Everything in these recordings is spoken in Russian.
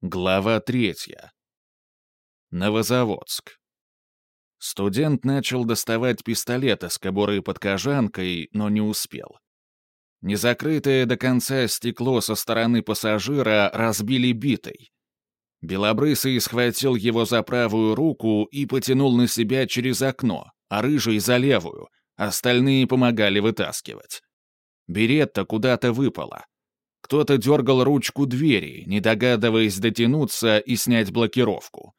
Глава третья. Новозаводск. Студент начал доставать пистолет из кобуры под кожанкой, но не успел. Незакрытое до конца стекло со стороны пассажира разбили битой. Белобрысый схватил его за правую руку и потянул на себя через окно, а рыжий — за левую, остальные помогали вытаскивать. Беретта куда-то выпала. Кто-то дергал ручку двери, не догадываясь дотянуться и снять блокировку.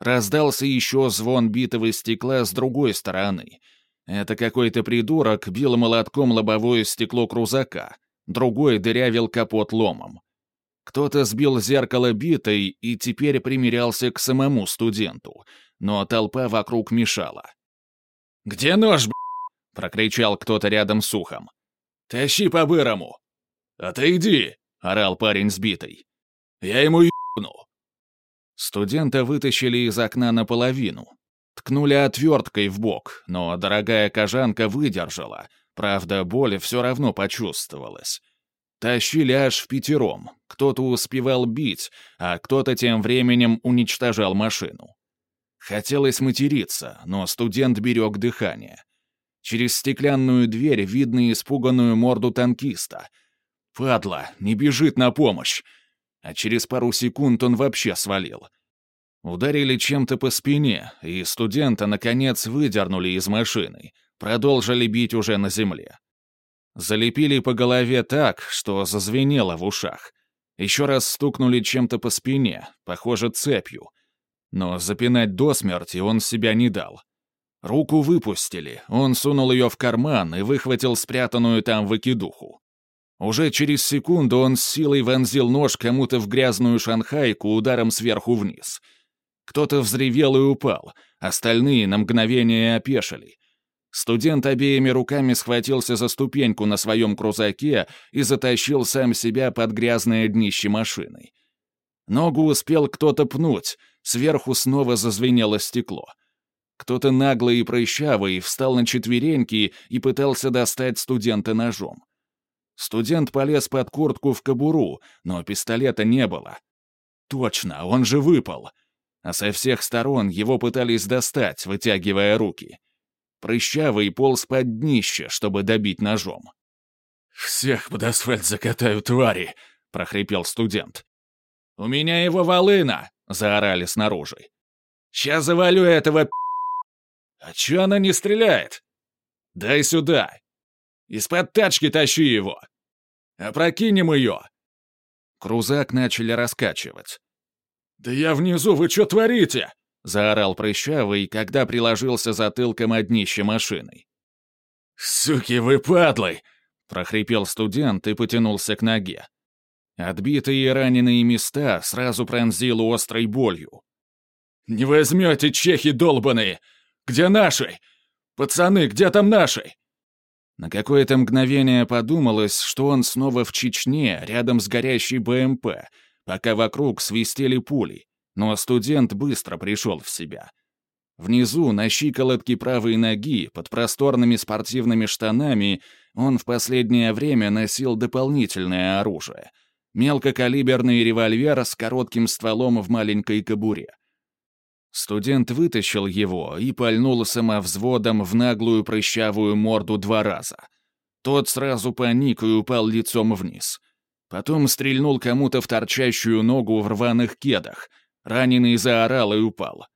Раздался еще звон битого стекла с другой стороны. Это какой-то придурок бил молотком лобовое стекло крузака, другой дырявил капот ломом. Кто-то сбил зеркало битой и теперь примерялся к самому студенту, но толпа вокруг мешала. «Где нож, б***?» — прокричал кто-то рядом с ухом. «Тащи по-бырому!» «Отойди!» — орал парень сбитый. «Я ему ебну!» Студента вытащили из окна наполовину. Ткнули отверткой в бок, но дорогая кожанка выдержала. Правда, боль все равно почувствовалась. Тащили аж в пятером. Кто-то успевал бить, а кто-то тем временем уничтожал машину. Хотелось материться, но студент берег дыхание. Через стеклянную дверь видно испуганную морду танкиста — Падла, не бежит на помощь. А через пару секунд он вообще свалил. Ударили чем-то по спине, и студента, наконец, выдернули из машины. Продолжили бить уже на земле. Залепили по голове так, что зазвенело в ушах. Еще раз стукнули чем-то по спине, похоже, цепью. Но запинать до смерти он себя не дал. Руку выпустили, он сунул ее в карман и выхватил спрятанную там выкидуху. Уже через секунду он с силой вонзил нож кому-то в грязную шанхайку ударом сверху вниз. Кто-то взревел и упал, остальные на мгновение опешили. Студент обеими руками схватился за ступеньку на своем крузаке и затащил сам себя под грязное днище машины. Ногу успел кто-то пнуть, сверху снова зазвенело стекло. Кто-то наглый и прыщавый встал на четвереньки и пытался достать студента ножом. Студент полез под куртку в кобуру, но пистолета не было. Точно, он же выпал. А со всех сторон его пытались достать, вытягивая руки. Прыщавый полз под днище, чтобы добить ножом. «Всех под асфальт закатаю, твари!» — прохрипел студент. «У меня его волына!» — заорали снаружи. «Сейчас завалю этого п***!» «А чё она не стреляет?» «Дай сюда!» Из-под тачки тащи его! Опрокинем ее!» Крузак начали раскачивать. «Да я внизу, вы что творите?» — заорал Прыщавый, когда приложился затылком о днище машины. «Суки вы падлы!» — прохрипел студент и потянулся к ноге. Отбитые и раненые места сразу пронзило острой болью. «Не возьмете, чехи долбаные! Где наши? Пацаны, где там наши?» На какое-то мгновение подумалось, что он снова в Чечне, рядом с горящей БМП, пока вокруг свистели пули, но студент быстро пришел в себя. Внизу, на щиколотке правой ноги, под просторными спортивными штанами, он в последнее время носил дополнительное оружие — мелкокалиберный револьвер с коротким стволом в маленькой кобуре. Студент вытащил его и пальнул самовзводом в наглую прыщавую морду два раза. Тот сразу паник и упал лицом вниз. Потом стрельнул кому-то в торчащую ногу в рваных кедах. Раненый заорал и упал.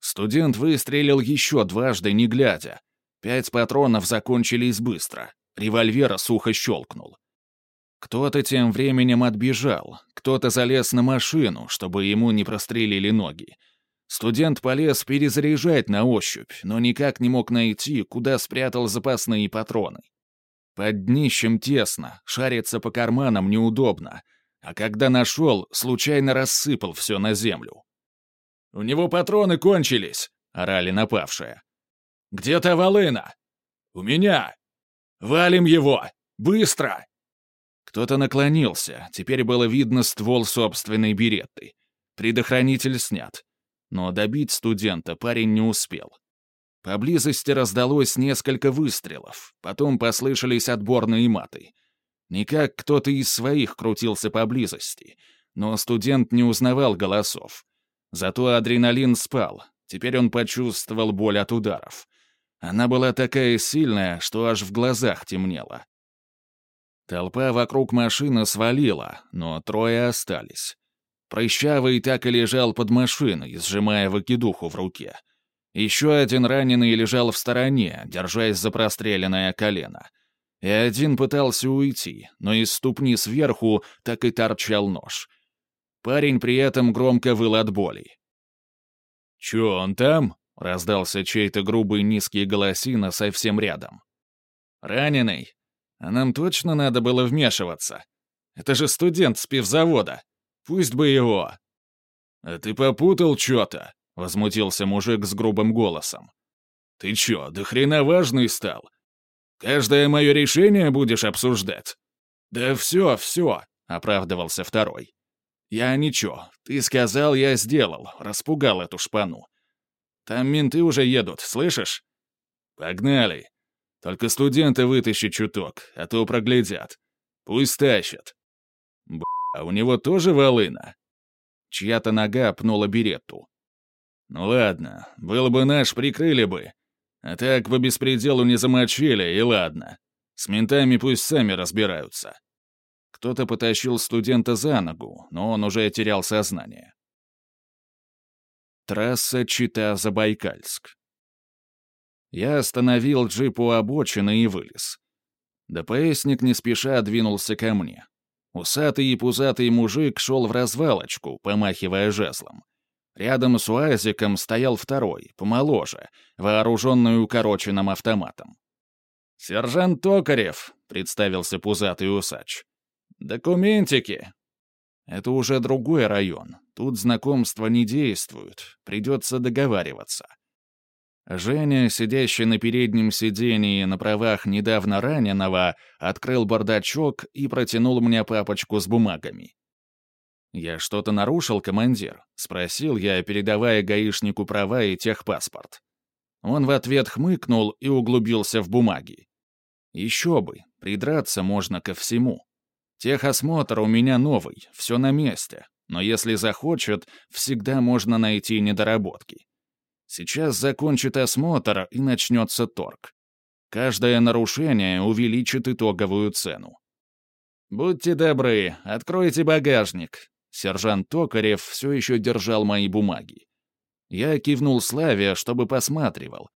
Студент выстрелил еще дважды, не глядя. Пять патронов закончились быстро. Револьвер сухо щелкнул. Кто-то тем временем отбежал, кто-то залез на машину, чтобы ему не прострелили ноги. Студент полез перезаряжать на ощупь, но никак не мог найти, куда спрятал запасные патроны. Под днищем тесно, шариться по карманам неудобно, а когда нашел, случайно рассыпал все на землю. «У него патроны кончились!» — орали напавшие. «Где та волына?» «У меня!» «Валим его! Быстро!» Кто-то наклонился, теперь было видно ствол собственной беретты. Предохранитель снят но добить студента парень не успел. Поблизости раздалось несколько выстрелов, потом послышались отборные маты. Никак кто-то из своих крутился поблизости, но студент не узнавал голосов. Зато адреналин спал, теперь он почувствовал боль от ударов. Она была такая сильная, что аж в глазах темнело. Толпа вокруг машины свалила, но трое остались. Прыщавый так и лежал под машиной, сжимая выкидуху в руке. Еще один раненый лежал в стороне, держась за простреленное колено. И один пытался уйти, но из ступни сверху так и торчал нож. Парень при этом громко выл от боли. «Чё, он там?» — раздался чей-то грубый низкий голосина совсем рядом. «Раненый? А нам точно надо было вмешиваться? Это же студент с пивзавода. Пусть бы его!» «А ты попутал чё-то?» — возмутился мужик с грубым голосом. «Ты чё, до хрена важный стал? Каждое мое решение будешь обсуждать?» «Да все, все», — оправдывался второй. «Я ничего. Ты сказал, я сделал. Распугал эту шпану. Там менты уже едут, слышишь?» «Погнали. Только студенты вытащи чуток, а то проглядят. Пусть тащат». «Б***, а у него тоже волына?» Чья-то нога пнула беретту. «Ну ладно, было бы наш, прикрыли бы. А так по беспределу не замочили, и ладно. С ментами пусть сами разбираются». Кто-то потащил студента за ногу, но он уже терял сознание. Трасса Чита-Забайкальск. Я остановил джип у обочины и вылез. ДПСник не спеша двинулся ко мне. Усатый и пузатый мужик шел в развалочку, помахивая жезлом. Рядом с УАЗиком стоял второй, помоложе, вооруженный укороченным автоматом. «Сержант Токарев», — представился пузатый усач. «Документики!» «Это уже другой район. Тут знакомства не действуют. Придется договариваться». Женя, сидящий на переднем сидении на правах недавно раненого, открыл бардачок и протянул мне папочку с бумагами. «Я что-то нарушил, командир?» — спросил я, передавая гаишнику права и техпаспорт. Он в ответ хмыкнул и углубился в бумаги. «Еще бы, придраться можно ко всему». Техосмотр у меня новый, все на месте, но если захочет, всегда можно найти недоработки. Сейчас закончит осмотр и начнется торг. Каждое нарушение увеличит итоговую цену. «Будьте добры, откройте багажник». Сержант Токарев все еще держал мои бумаги. Я кивнул Славе, чтобы посматривал,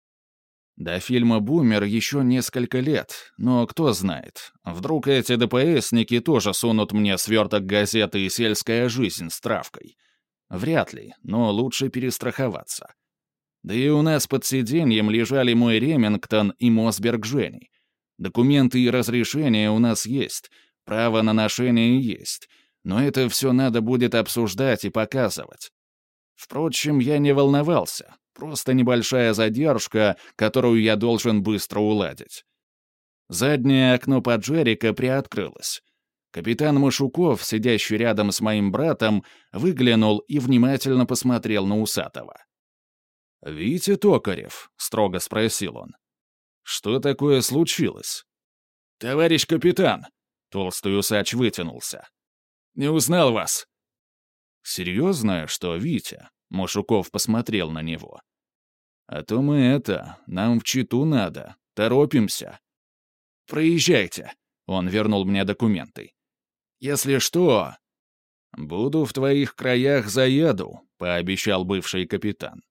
до фильма «Бумер» еще несколько лет, но кто знает, вдруг эти ДПСники тоже сунут мне сверток газеты «Сельская жизнь» с травкой. Вряд ли, но лучше перестраховаться. Да и у нас под сиденьем лежали мой Ремингтон и Мосберг Жени. Документы и разрешения у нас есть, право на ношение есть, но это все надо будет обсуждать и показывать. Впрочем, я не волновался, Просто небольшая задержка, которую я должен быстро уладить. Заднее окно поджерика приоткрылось. Капитан Машуков, сидящий рядом с моим братом, выглянул и внимательно посмотрел на Усатого. «Витя Токарев?» — строго спросил он. «Что такое случилось?» «Товарищ капитан!» — толстый усач вытянулся. «Не узнал вас!» «Серьезно, что Витя?» Мошуков посмотрел на него. «А то мы это, нам в Читу надо, торопимся». «Проезжайте», — он вернул мне документы. «Если что...» «Буду в твоих краях заеду», — пообещал бывший капитан.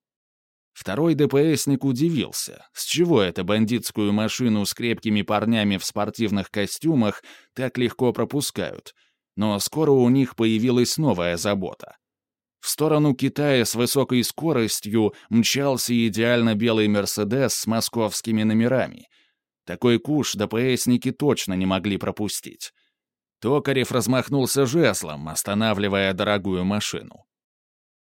Второй ДПСник удивился, с чего эту бандитскую машину с крепкими парнями в спортивных костюмах так легко пропускают, но скоро у них появилась новая забота. В сторону Китая с высокой скоростью мчался идеально белый «Мерседес» с московскими номерами. Такой куш ДПСники точно не могли пропустить. Токарев размахнулся жезлом, останавливая дорогую машину.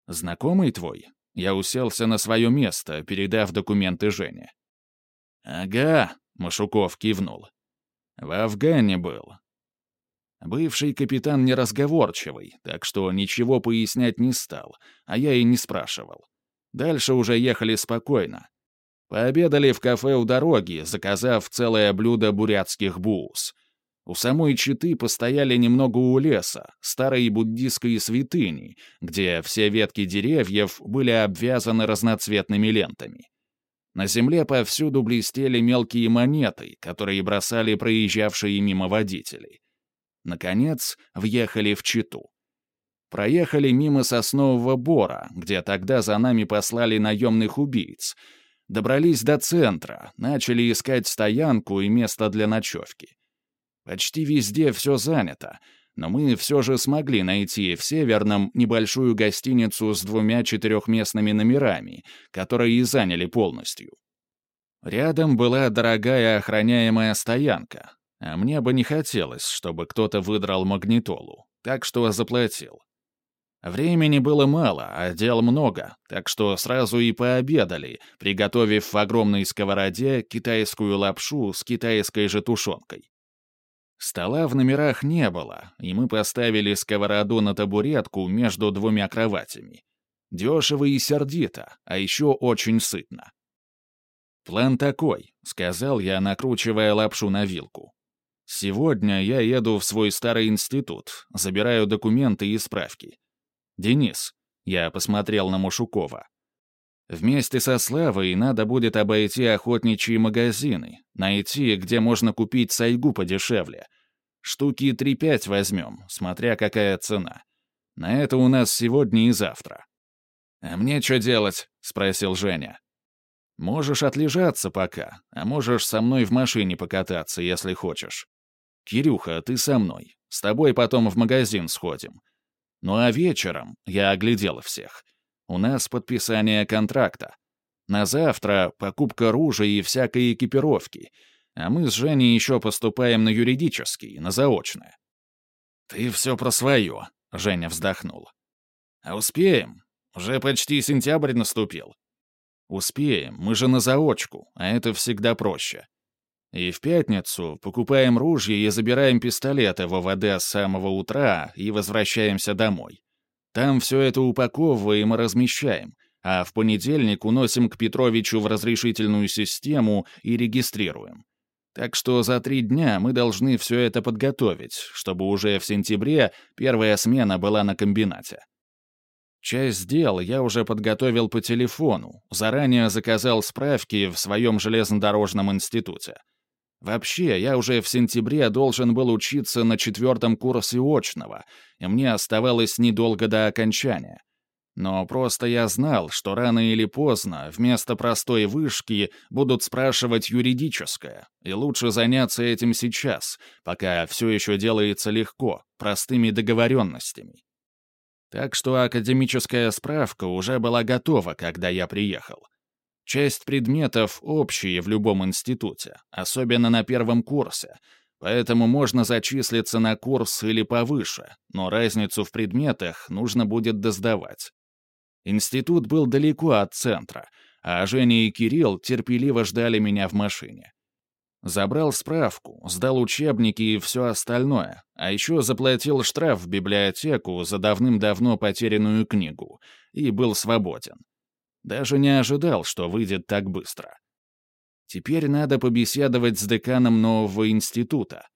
«Знакомый твой?» Я уселся на свое место, передав документы Жене. «Ага», — Машуков кивнул. «В Афгане был. Бывший капитан неразговорчивый, так что ничего пояснять не стал, а я и не спрашивал. Дальше уже ехали спокойно. Пообедали в кафе у дороги, заказав целое блюдо бурятских буус. У самой Читы постояли немного у леса, старой буддийской святыни, где все ветки деревьев были обвязаны разноцветными лентами. На земле повсюду блестели мелкие монеты, которые бросали проезжавшие мимо водители. Наконец, въехали в Читу. Проехали мимо соснового бора, где тогда за нами послали наемных убийц. Добрались до центра, начали искать стоянку и место для ночевки. Почти везде все занято, но мы все же смогли найти в Северном небольшую гостиницу с двумя четырехместными номерами, которые и заняли полностью. Рядом была дорогая охраняемая стоянка, а мне бы не хотелось, чтобы кто-то выдрал магнитолу, так что заплатил. Времени было мало, а дел много, так что сразу и пообедали, приготовив в огромной сковороде китайскую лапшу с китайской же тушенкой. Стола в номерах не было, и мы поставили сковороду на табуретку между двумя кроватями. Дешево и сердито, а еще очень сытно. «План такой», — сказал я, накручивая лапшу на вилку. «Сегодня я еду в свой старый институт, забираю документы и справки. Денис», — я посмотрел на Мушукова, Вместе со Славой надо будет обойти охотничьи магазины, найти, где можно купить сайгу подешевле. Штуки 3-5 возьмем, смотря какая цена. На это у нас сегодня и завтра. «А мне что делать?» — спросил Женя. «Можешь отлежаться пока, а можешь со мной в машине покататься, если хочешь. Кирюха, ты со мной. С тобой потом в магазин сходим. Ну а вечером я оглядел всех — у нас подписание контракта. На завтра покупка ружей и всякой экипировки. А мы с Женей еще поступаем на юридический, на заочное. «Ты все про свое», — Женя вздохнул. «А успеем? Уже почти сентябрь наступил». «Успеем, мы же на заочку, а это всегда проще. И в пятницу покупаем ружья и забираем пистолеты в ОВД с самого утра и возвращаемся домой. Там все это упаковываем и размещаем, а в понедельник уносим к Петровичу в разрешительную систему и регистрируем. Так что за три дня мы должны все это подготовить, чтобы уже в сентябре первая смена была на комбинате. Часть дел я уже подготовил по телефону, заранее заказал справки в своем железнодорожном институте. Вообще, я уже в сентябре должен был учиться на четвертом курсе очного, и мне оставалось недолго до окончания. Но просто я знал, что рано или поздно вместо простой вышки будут спрашивать юридическое, и лучше заняться этим сейчас, пока все еще делается легко, простыми договоренностями. Так что академическая справка уже была готова, когда я приехал. Часть предметов общие в любом институте, особенно на первом курсе, поэтому можно зачислиться на курс или повыше, но разницу в предметах нужно будет досдавать. Институт был далеко от центра, а Женя и Кирилл терпеливо ждали меня в машине. Забрал справку, сдал учебники и все остальное, а еще заплатил штраф в библиотеку за давным-давно потерянную книгу и был свободен. Даже не ожидал, что выйдет так быстро. Теперь надо побеседовать с деканом нового института.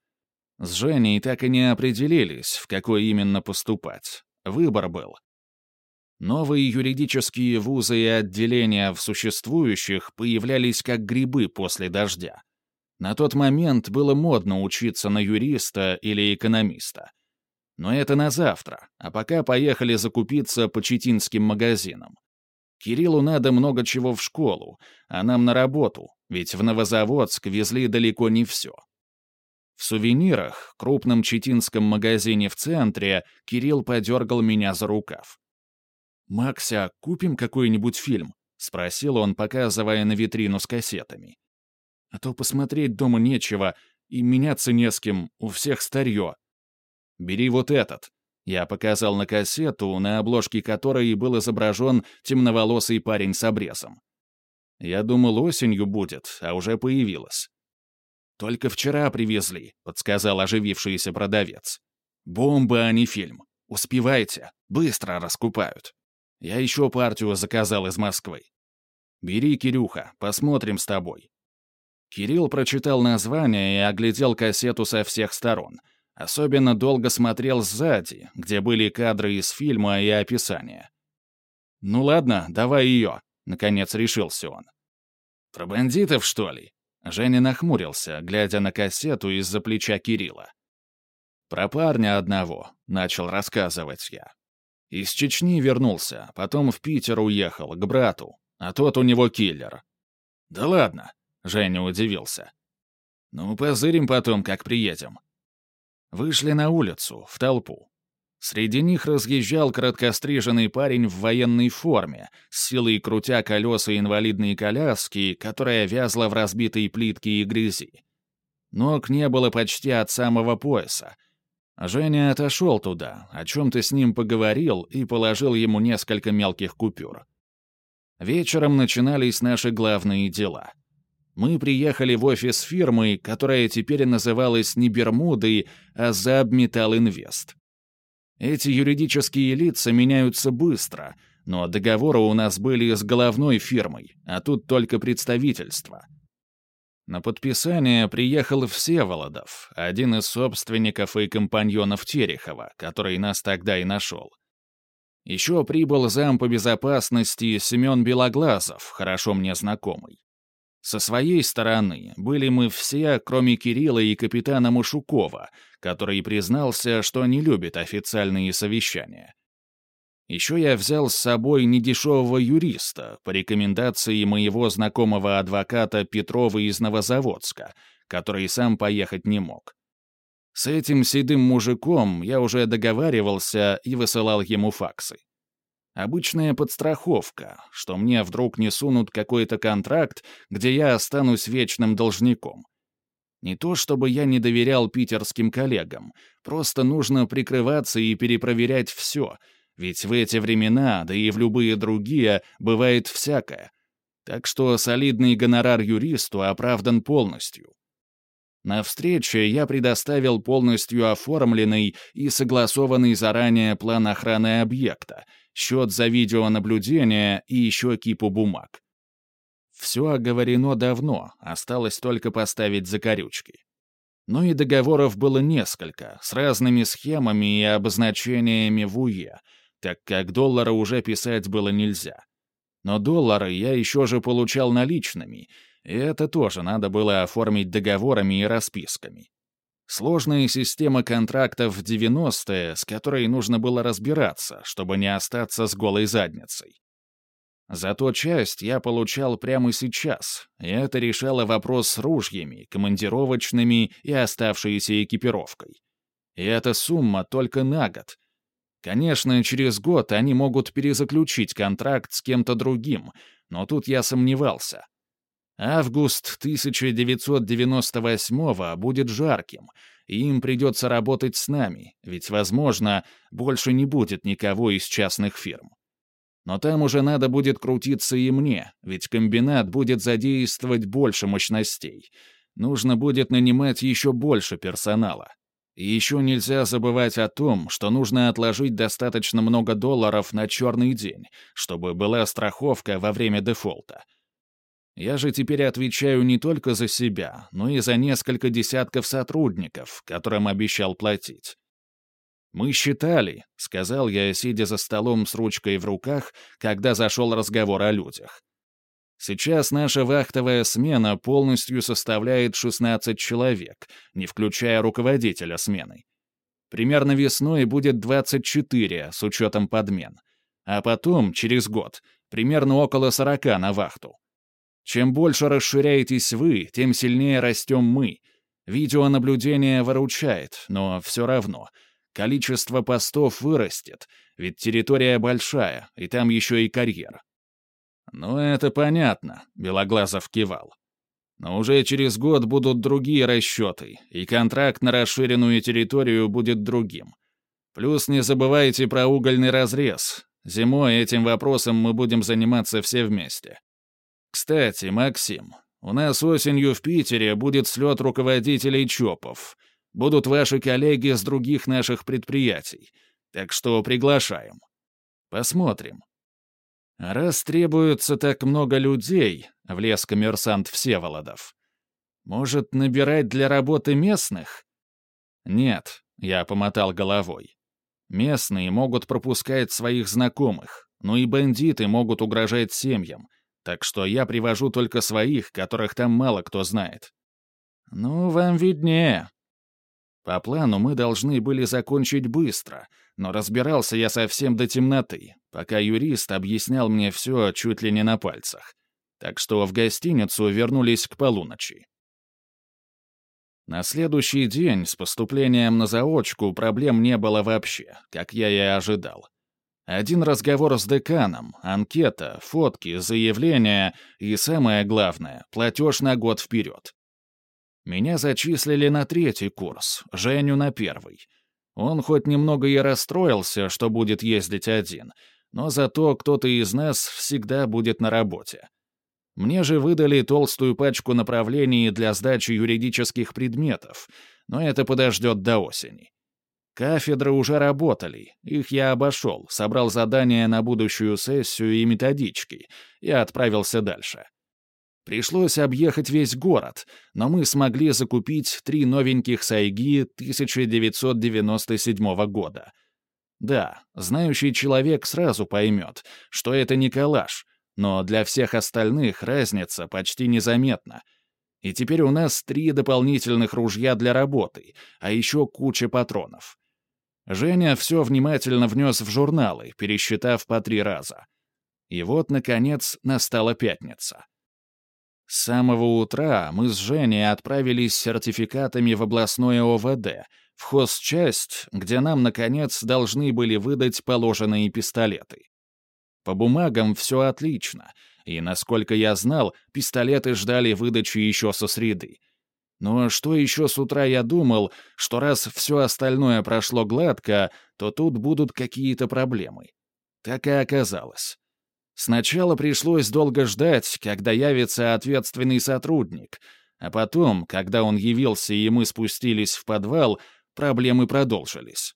С Женей так и не определились, в какой именно поступать. Выбор был. Новые юридические вузы и отделения в существующих появлялись как грибы после дождя. На тот момент было модно учиться на юриста или экономиста. Но это на завтра, а пока поехали закупиться по читинским магазинам. Кириллу надо много чего в школу, а нам на работу, ведь в Новозаводск везли далеко не все. В сувенирах, крупном читинском магазине в центре, Кирилл подергал меня за рукав. «Макся, купим какой-нибудь фильм?» — спросил он, показывая на витрину с кассетами. «А то посмотреть дома нечего, и меняться не с кем, у всех старье». «Бери вот этот», я показал на кассету, на обложке которой был изображен темноволосый парень с обрезом. Я думал, осенью будет, а уже появилась. «Только вчера привезли», — подсказал оживившийся продавец. «Бомба, а не фильм. Успевайте. Быстро раскупают. Я еще партию заказал из Москвы. Бери, Кирюха, посмотрим с тобой». Кирилл прочитал название и оглядел кассету со всех сторон. Особенно долго смотрел сзади, где были кадры из фильма и описания. «Ну ладно, давай ее», — наконец решился он. «Про бандитов, что ли?» Женя нахмурился, глядя на кассету из-за плеча Кирилла. «Про парня одного», — начал рассказывать я. Из Чечни вернулся, потом в Питер уехал, к брату, а тот у него киллер. «Да ладно», — Женя удивился. «Ну, позырим потом, как приедем». Вышли на улицу, в толпу. Среди них разъезжал краткостриженный парень в военной форме, с силой крутя колеса инвалидной коляски, которая вязла в разбитой плитке и грязи. Ног не было почти от самого пояса. Женя отошел туда, о чем-то с ним поговорил и положил ему несколько мелких купюр. Вечером начинались наши главные дела. Мы приехали в офис фирмы, которая теперь называлась не Бермудой, а Забметалл Инвест. Эти юридические лица меняются быстро, но договоры у нас были с головной фирмой, а тут только представительство. На подписание приехал Всеволодов, один из собственников и компаньонов Терехова, который нас тогда и нашел. Еще прибыл зам по безопасности Семен Белоглазов, хорошо мне знакомый. Со своей стороны были мы все, кроме Кирилла и капитана Мушукова, который признался, что не любит официальные совещания. Еще я взял с собой недешевого юриста по рекомендации моего знакомого адвоката Петрова из Новозаводска, который сам поехать не мог. С этим седым мужиком я уже договаривался и высылал ему факсы. Обычная подстраховка, что мне вдруг не сунут какой-то контракт, где я останусь вечным должником. Не то чтобы я не доверял питерским коллегам, просто нужно прикрываться и перепроверять все, ведь в эти времена, да и в любые другие, бывает всякое. Так что солидный гонорар юристу оправдан полностью. На встрече я предоставил полностью оформленный и согласованный заранее план охраны объекта, счет за видеонаблюдение и еще кипу бумаг. Все оговорено давно, осталось только поставить закорючки. Ну и договоров было несколько, с разными схемами и обозначениями в УЕ, так как доллара уже писать было нельзя. Но доллары я еще же получал наличными, и это тоже надо было оформить договорами и расписками. Сложная система контрактов в 90-е, с которой нужно было разбираться, чтобы не остаться с голой задницей. Зато часть я получал прямо сейчас, и это решало вопрос с ружьями, командировочными и оставшейся экипировкой. И эта сумма только на год. Конечно, через год они могут перезаключить контракт с кем-то другим, но тут я сомневался. Август 1998 будет жарким, и им придется работать с нами, ведь, возможно, больше не будет никого из частных фирм. Но там уже надо будет крутиться и мне, ведь комбинат будет задействовать больше мощностей. Нужно будет нанимать еще больше персонала. И еще нельзя забывать о том, что нужно отложить достаточно много долларов на черный день, чтобы была страховка во время дефолта — я же теперь отвечаю не только за себя, но и за несколько десятков сотрудников, которым обещал платить. «Мы считали», — сказал я, сидя за столом с ручкой в руках, когда зашел разговор о людях. «Сейчас наша вахтовая смена полностью составляет 16 человек, не включая руководителя смены. Примерно весной будет 24 с учетом подмен. А потом, через год, примерно около 40 на вахту. Чем больше расширяетесь вы, тем сильнее растем мы. Видеонаблюдение выручает, но все равно. Количество постов вырастет, ведь территория большая, и там еще и карьер. «Ну, это понятно», — Белоглазов кивал. «Но уже через год будут другие расчеты, и контракт на расширенную территорию будет другим. Плюс не забывайте про угольный разрез. Зимой этим вопросом мы будем заниматься все вместе. «Кстати, Максим, у нас осенью в Питере будет слет руководителей ЧОПов. Будут ваши коллеги с других наших предприятий. Так что приглашаем. Посмотрим». «Раз требуется так много людей», — влез коммерсант Всеволодов, Может, набирать для работы местных? Нет, я помотал головой. Местные могут пропускать своих знакомых, но и бандиты могут угрожать семьям, так что я привожу только своих, которых там мало кто знает. Ну, вам виднее. По плану мы должны были закончить быстро, но разбирался я совсем до темноты, пока юрист объяснял мне все чуть ли не на пальцах. Так что в гостиницу вернулись к полуночи. На следующий день с поступлением на заочку проблем не было вообще, как я и ожидал. Один разговор с деканом, анкета, фотки, заявления и, самое главное, платеж на год вперед. Меня зачислили на третий курс, Женю на первый. Он хоть немного и расстроился, что будет ездить один, но зато кто-то из нас всегда будет на работе. Мне же выдали толстую пачку направлений для сдачи юридических предметов, но это подождет до осени. Кафедры уже работали, их я обошел, собрал задания на будущую сессию и методички и отправился дальше. Пришлось объехать весь город, но мы смогли закупить три новеньких Сайги 1997 года. Да, знающий человек сразу поймет, что это не калаш, но для всех остальных разница почти незаметна. И теперь у нас три дополнительных ружья для работы, а еще куча патронов. Женя все внимательно внес в журналы, пересчитав по три раза. И вот, наконец, настала пятница. С самого утра мы с Женей отправились с сертификатами в областное ОВД, в хозчасть, где нам, наконец, должны были выдать положенные пистолеты. По бумагам все отлично, и, насколько я знал, пистолеты ждали выдачи еще со среды. Но что еще с утра я думал, что раз все остальное прошло гладко, то тут будут какие-то проблемы. Так и оказалось. Сначала пришлось долго ждать, когда явится ответственный сотрудник, а потом, когда он явился и мы спустились в подвал, проблемы продолжились.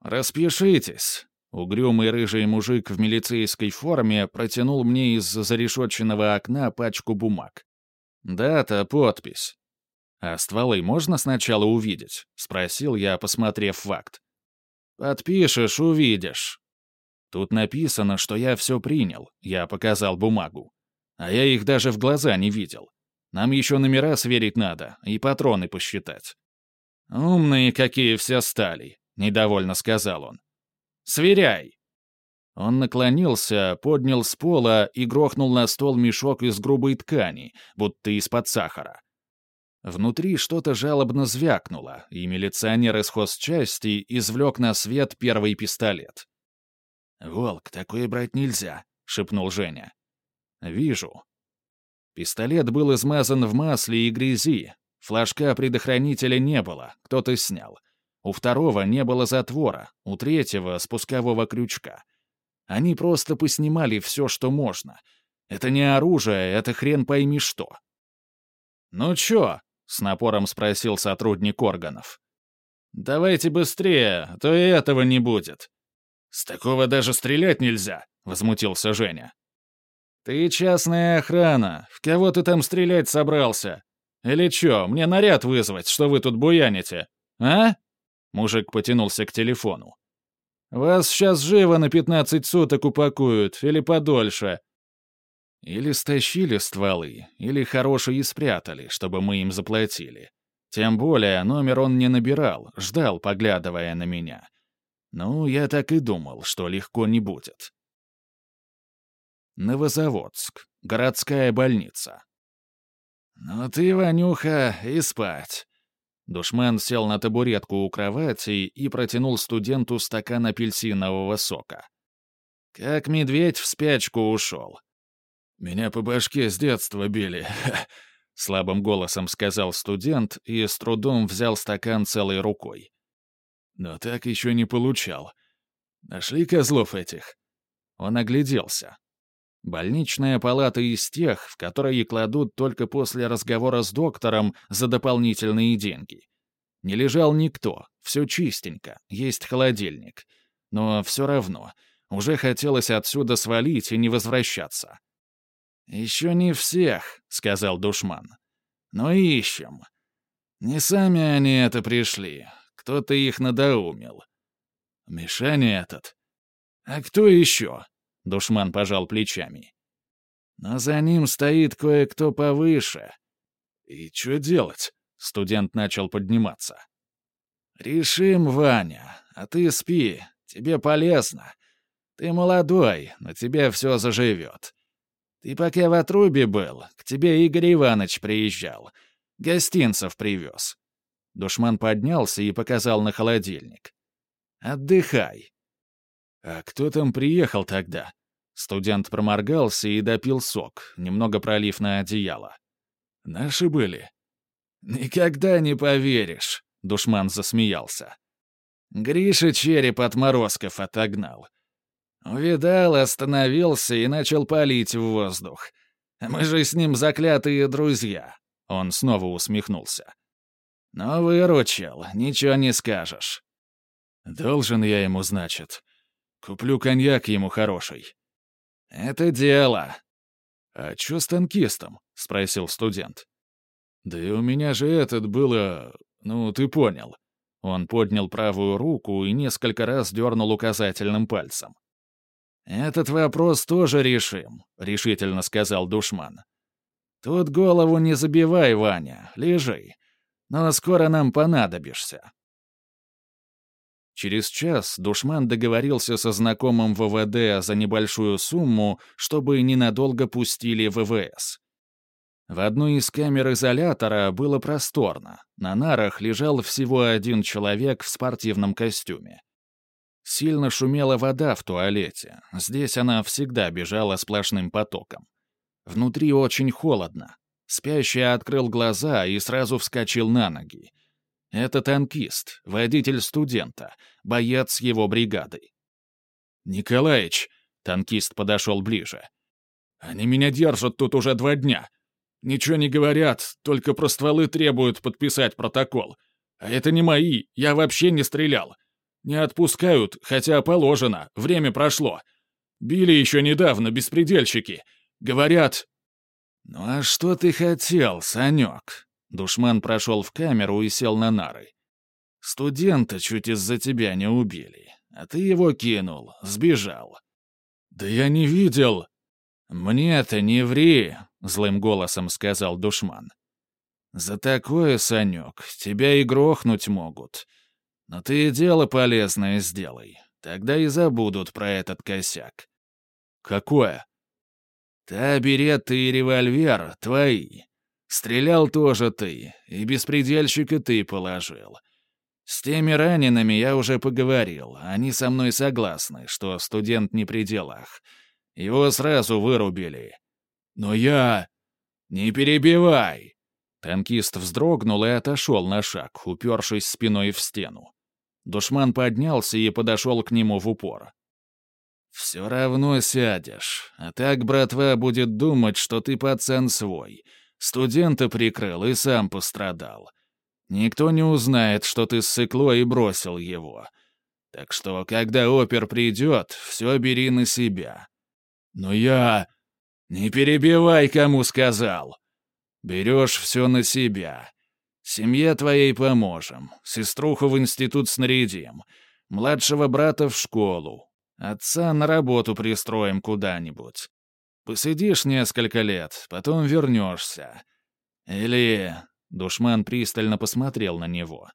«Распишитесь», Угрюмый рыжий мужик в милицейской форме протянул мне из зарешетченного окна пачку бумаг. Дата, подпись. «А стволы можно сначала увидеть?» — спросил я, посмотрев факт. «Подпишешь — увидишь». Тут написано, что я все принял, я показал бумагу. А я их даже в глаза не видел. Нам еще номера сверить надо и патроны посчитать. «Умные какие все стали», — недовольно сказал он. Сверяй!» Он наклонился, поднял с пола и грохнул на стол мешок из грубой ткани, будто из-под сахара. Внутри что-то жалобно звякнуло, и милиционер из хозчасти извлек на свет первый пистолет. «Волк, такое брать нельзя», — шепнул Женя. «Вижу». Пистолет был измазан в масле и грязи. Флажка предохранителя не было, кто-то снял. У второго не было затвора, у третьего — спускового крючка. Они просто поснимали все, что можно. Это не оружие, это хрен пойми что. «Ну чё?» — с напором спросил сотрудник органов. «Давайте быстрее, а то и этого не будет». «С такого даже стрелять нельзя», — возмутился Женя. «Ты частная охрана. В кого ты там стрелять собрался? Или чё, мне наряд вызвать, что вы тут буяните? А?» Мужик потянулся к телефону. «Вас сейчас живо на 15 суток упакуют, или подольше». Или стащили стволы, или хорошие спрятали, чтобы мы им заплатили. Тем более номер он не набирал, ждал, поглядывая на меня. Ну, я так и думал, что легко не будет. Новозаводск. Городская больница. «Ну ты, Ванюха, и спать. Душман сел на табуретку у кровати и протянул студенту стакан апельсинового сока. Как медведь в спячку ушел. «Меня по башке с детства били», — слабым голосом сказал студент и с трудом взял стакан целой рукой. «Но так еще не получал. Нашли козлов этих?» Он огляделся. Больничная палата из тех, в которые кладут только после разговора с доктором за дополнительные деньги. Не лежал никто, все чистенько, есть холодильник. Но все равно, уже хотелось отсюда свалить и не возвращаться. «Еще не всех», — сказал душман. Но ищем. Не сами они это пришли. Кто-то их надоумил. Мишаня этот. А кто еще? Душман пожал плечами. Но за ним стоит кое-кто повыше. И что делать? Студент начал подниматься. «Решим, Ваня, а ты спи, тебе полезно. Ты молодой, на тебе все заживет. Ты пока в отрубе был, к тебе Игорь Иванович приезжал. Гостинцев привез». Душман поднялся и показал на холодильник. «Отдыхай». «А кто там приехал тогда?» Студент проморгался и допил сок, немного пролив на одеяло. «Наши были?» «Никогда не поверишь», — душман засмеялся. Гриша череп от морозков отогнал. Увидал, остановился и начал палить в воздух. Мы же с ним заклятые друзья. Он снова усмехнулся. Но выручил, ничего не скажешь. Должен я ему, значит. Куплю коньяк ему хороший. «Это дело». «А чё с танкистом?» — спросил студент. «Да и у меня же этот было... Ну, ты понял». Он поднял правую руку и несколько раз дернул указательным пальцем. «Этот вопрос тоже решим», — решительно сказал душман. «Тут голову не забивай, Ваня, лежи. Но скоро нам понадобишься». Через час душман договорился со знакомым ВВД за небольшую сумму, чтобы ненадолго пустили ВВС. В одной из камер изолятора было просторно. На нарах лежал всего один человек в спортивном костюме. Сильно шумела вода в туалете. Здесь она всегда бежала сплошным потоком. Внутри очень холодно. Спящий открыл глаза и сразу вскочил на ноги. Это танкист, водитель студента, боец его бригады. «Николаич!» — танкист подошел ближе. «Они меня держат тут уже два дня. Ничего не говорят, только про стволы требуют подписать протокол. А это не мои, я вообще не стрелял. Не отпускают, хотя положено, время прошло. Били еще недавно, беспредельщики. Говорят...» «Ну а что ты хотел, Санек?» Душман прошел в камеру и сел на нары. «Студента чуть из-за тебя не убили, а ты его кинул, сбежал». «Да я не видел!» «Мне-то не ври!» — злым голосом сказал душман. «За такое, Санек, тебя и грохнуть могут. Но ты дело полезное сделай, тогда и забудут про этот косяк». «Какое?» «Та берет и револьвер твои. Стрелял тоже ты, и беспредельщика ты положил. С теми ранеными я уже поговорил, они со мной согласны, что студент не при делах. Его сразу вырубили. Но я... Не перебивай!» Танкист вздрогнул и отошел на шаг, упершись спиной в стену. Душман поднялся и подошел к нему в упор. «Все равно сядешь, а так братва будет думать, что ты пацан свой, Студента прикрыл и сам пострадал. Никто не узнает, что ты ссыкло и бросил его. Так что, когда опер придет, все бери на себя. Но я... Не перебивай, кому сказал. Берешь все на себя. Семье твоей поможем, сеструху в институт снарядим, младшего брата в школу, отца на работу пристроим куда-нибудь. Посидишь несколько лет, потом вернешься. Или...» Душман пристально посмотрел на него.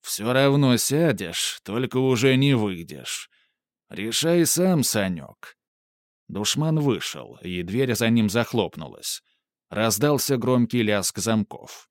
«Все равно сядешь, только уже не выйдешь. Решай сам, Санек». Душман вышел, и дверь за ним захлопнулась. Раздался громкий лязг замков.